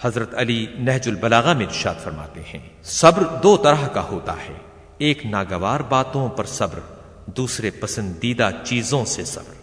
حضرت علی نہج البلاغہ میں ارشاد فرماتے ہیں، صبر دو طرح کا ہوتا ہے، ایک ناگوار باتوں پر صبر، دوسرے پسندیدہ چیزوں سے صبر۔